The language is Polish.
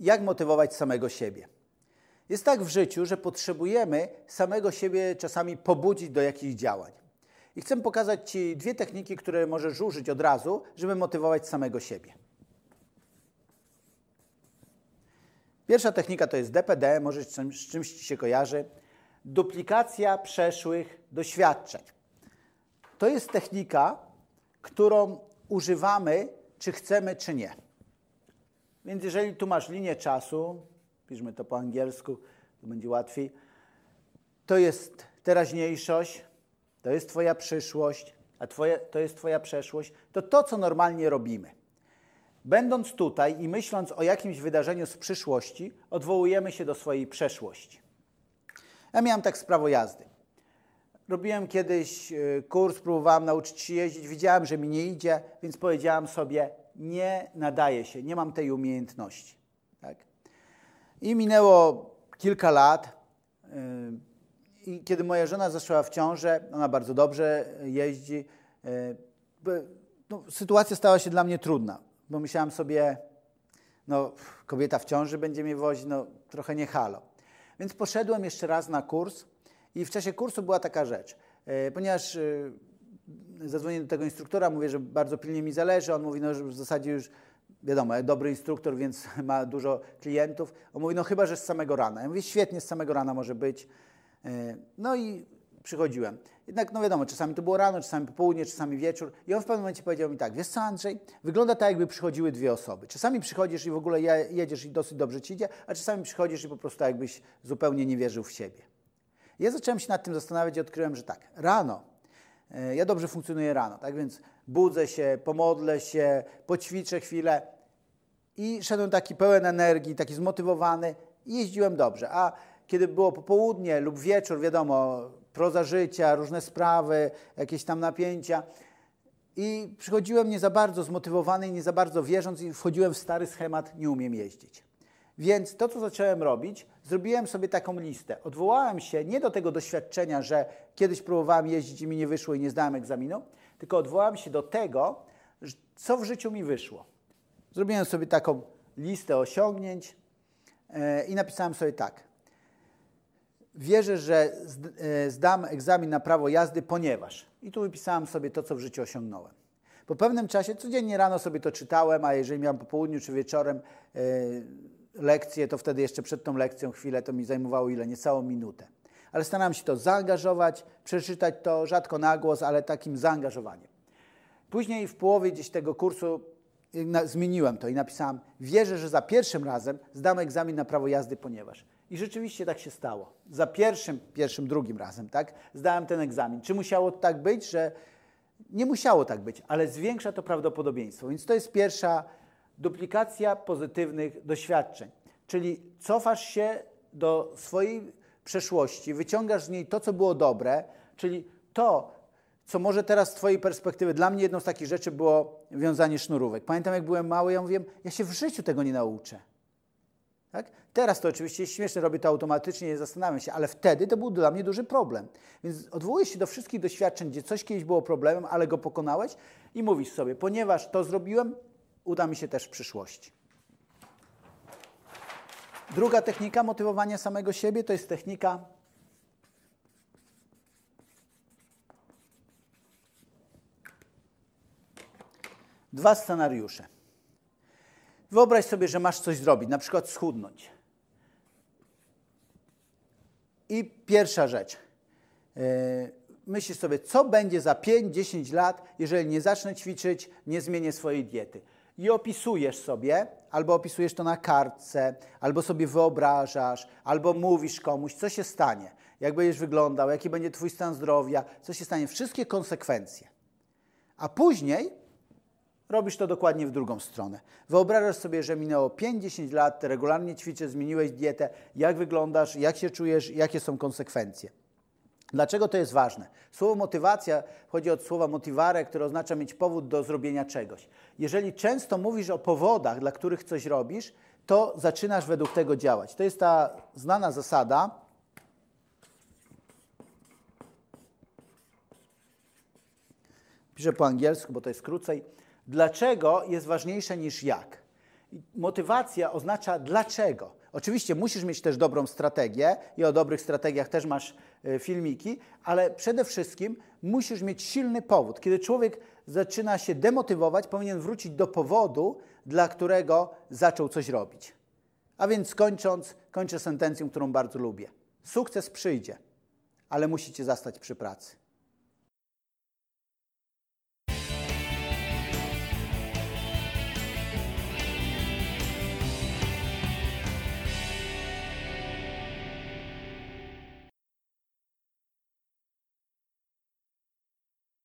jak motywować samego siebie. Jest tak w życiu, że potrzebujemy samego siebie czasami pobudzić do jakichś działań. I chcę pokazać Ci dwie techniki, które możesz użyć od razu, żeby motywować samego siebie. Pierwsza technika to jest DPD, może z czymś Ci się kojarzy. Duplikacja przeszłych doświadczeń. To jest technika, którą używamy, czy chcemy, czy nie. Więc jeżeli tu masz linię czasu, piszmy to po angielsku, to będzie łatwiej, to jest teraźniejszość, to jest Twoja przyszłość, a twoje, to jest Twoja przeszłość, to to, co normalnie robimy. Będąc tutaj i myśląc o jakimś wydarzeniu z przyszłości, odwołujemy się do swojej przeszłości. Ja miałem tak z prawo jazdy. Robiłem kiedyś e, kurs, próbowałem nauczyć się jeździć, widziałem, że mi nie idzie, więc powiedziałem sobie, nie nadaje się, nie mam tej umiejętności. Tak? I minęło kilka lat. E, I kiedy moja żona zaszła w ciążę, ona bardzo dobrze jeździ, e, no, sytuacja stała się dla mnie trudna, bo myślałem sobie, no kobieta w ciąży będzie mnie wozić, no trochę nie halo. Więc poszedłem jeszcze raz na kurs i w czasie kursu była taka rzecz, e, ponieważ zadzwoniłem do tego instruktora, mówię, że bardzo pilnie mi zależy, on mówi, no że w zasadzie już wiadomo, dobry instruktor, więc ma dużo klientów. On mówi, no chyba, że z samego rana. Ja mówię, świetnie, z samego rana może być. E, no i przychodziłem. Jednak, no wiadomo, czasami to było rano, czasami popołudnie, czasami wieczór. I on w pewnym momencie powiedział mi tak, wiesz co Andrzej, wygląda tak, jakby przychodziły dwie osoby. Czasami przychodzisz i w ogóle jedziesz i dosyć dobrze ci idzie, a czasami przychodzisz i po prostu jakbyś zupełnie nie wierzył w siebie. Ja zacząłem się nad tym zastanawiać i odkryłem, że tak, rano, ja dobrze funkcjonuję rano, tak więc budzę się, pomodlę się, poćwiczę chwilę i szedłem taki pełen energii, taki zmotywowany i jeździłem dobrze. A kiedy było popołudnie lub wieczór, wiadomo, proza życia, różne sprawy, jakieś tam napięcia. I przychodziłem nie za bardzo zmotywowany nie za bardzo wierząc i wchodziłem w stary schemat, nie umiem jeździć. Więc to, co zacząłem robić, zrobiłem sobie taką listę. Odwołałem się nie do tego doświadczenia, że kiedyś próbowałem jeździć i mi nie wyszło i nie zdałem egzaminu, tylko odwołałem się do tego, co w życiu mi wyszło. Zrobiłem sobie taką listę osiągnięć e, i napisałem sobie tak wierzę, że e, zdam egzamin na prawo jazdy, ponieważ. I tu wypisałem sobie to, co w życiu osiągnąłem. Po pewnym czasie, codziennie rano sobie to czytałem, a jeżeli miałem po południu czy wieczorem e, lekcję, to wtedy jeszcze przed tą lekcją chwilę to mi zajmowało ile? Niecałą minutę. Ale starałem się to zaangażować, przeczytać to rzadko na głos, ale takim zaangażowaniem. Później w połowie gdzieś tego kursu zmieniłem to i napisałem: Wierzę, że za pierwszym razem zdam egzamin na prawo jazdy, ponieważ. I rzeczywiście tak się stało. Za pierwszym, pierwszym, drugim razem, tak, zdałem ten egzamin. Czy musiało tak być, że nie musiało tak być, ale zwiększa to prawdopodobieństwo. Więc to jest pierwsza duplikacja pozytywnych doświadczeń. Czyli cofasz się do swojej przeszłości, wyciągasz z niej to, co było dobre, czyli to, co może teraz z Twojej perspektywy, dla mnie jedną z takich rzeczy było wiązanie sznurówek. Pamiętam, jak byłem mały, ja mówiłem, ja się w życiu tego nie nauczę. Tak? Teraz to oczywiście jest śmieszne, robię to automatycznie, nie zastanawiam się, ale wtedy to był dla mnie duży problem. Więc odwołujesz się do wszystkich doświadczeń, gdzie coś kiedyś było problemem, ale go pokonałeś i mówisz sobie, ponieważ to zrobiłem, uda mi się też w przyszłości. Druga technika motywowania samego siebie to jest technika dwa scenariusze. Wyobraź sobie, że masz coś zrobić, na przykład schudnąć. I pierwsza rzecz. Yy, myślisz sobie, co będzie za 5-10 lat, jeżeli nie zacznę ćwiczyć, nie zmienię swojej diety. I opisujesz sobie, albo opisujesz to na kartce, albo sobie wyobrażasz, albo mówisz komuś, co się stanie, jak będziesz wyglądał, jaki będzie Twój stan zdrowia, co się stanie, wszystkie konsekwencje. A później robisz to dokładnie w drugą stronę. Wyobrażasz sobie, że minęło 5-10 lat, regularnie ćwiczysz, zmieniłeś dietę, jak wyglądasz, jak się czujesz, jakie są konsekwencje. Dlaczego to jest ważne? Słowo motywacja chodzi od słowa motivare, które oznacza mieć powód do zrobienia czegoś. Jeżeli często mówisz o powodach, dla których coś robisz, to zaczynasz według tego działać. To jest ta znana zasada. Piszę po angielsku, bo to jest krócej Dlaczego jest ważniejsze niż jak? Motywacja oznacza dlaczego. Oczywiście musisz mieć też dobrą strategię i o dobrych strategiach też masz filmiki, ale przede wszystkim musisz mieć silny powód. Kiedy człowiek zaczyna się demotywować, powinien wrócić do powodu, dla którego zaczął coś robić. A więc kończąc, kończę sentencją, którą bardzo lubię. Sukces przyjdzie, ale musicie zastać przy pracy.